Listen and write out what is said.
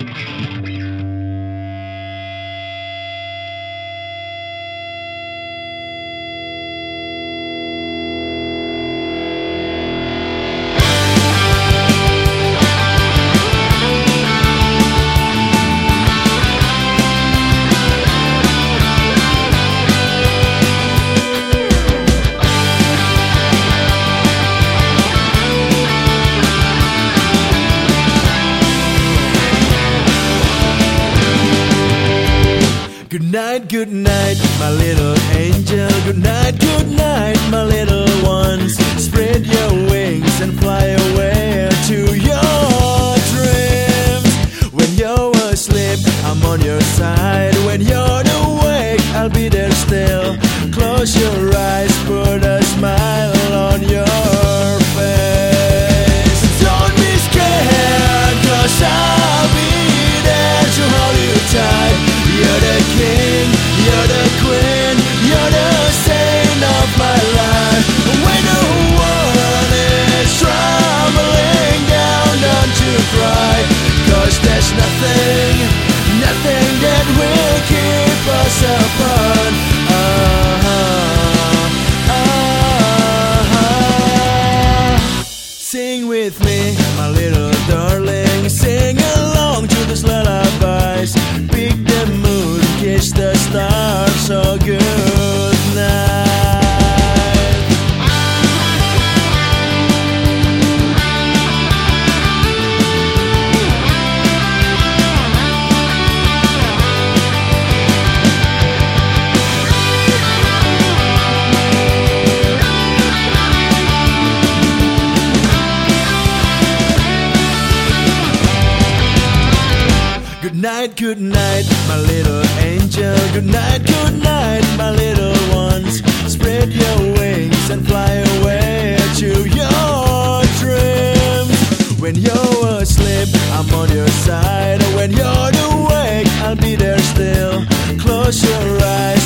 Música Good night, good night, my little angel. Good night, good night, my little ones. Spread your wings and fly away to your dreams. When you're asleep, I'm on your side. When you're awake, I'll be there still. Close your eyes, Sing with me, my little darling. Sing along to these lullabies. Pick the moon, kiss the stars. Night, good night, my little angel. Good night, good night, my little ones. Spread your wings and fly away to your dreams. When you're asleep, I'm on your side. When you're awake, I'll be there still. Close your eyes,